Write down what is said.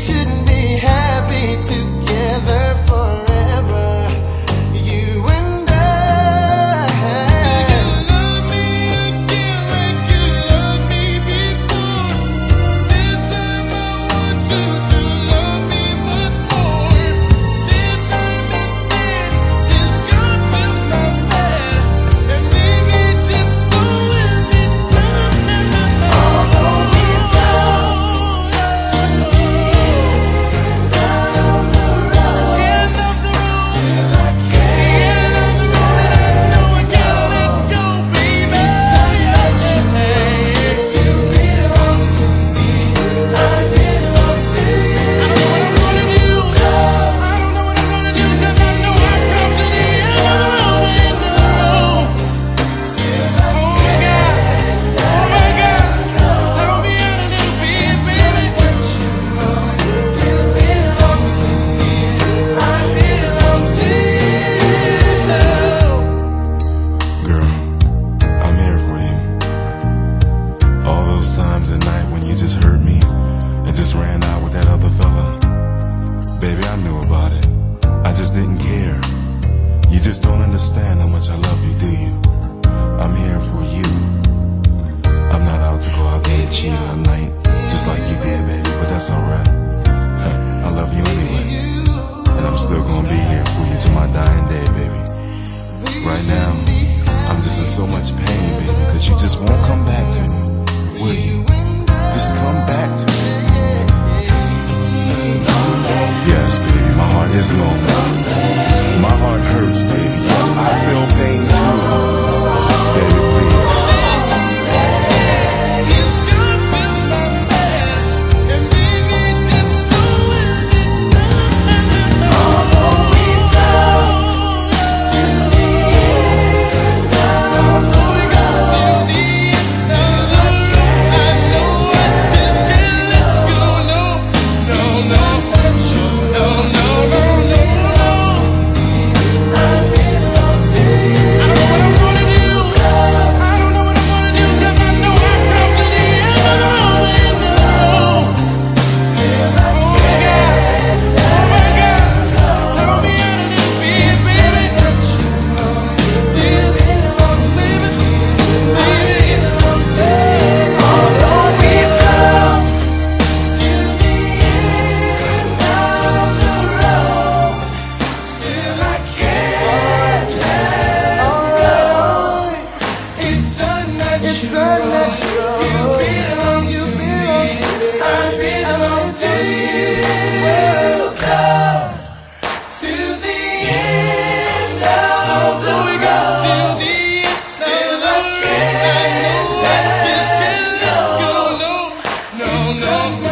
Shouldn't be happy to just didn't care. You just don't understand how much I love you, do you? I'm here for you. I'm not out to go out there and cheat all night, just like you did, baby, but that's alright. I love you anyway. And I'm still gonna be here for you till my dying day, baby. Right now, I'm just in so much pain, baby, cause you just won't come back to me, will you? Just come back to me. Yes, baby, my heart is lonely. no.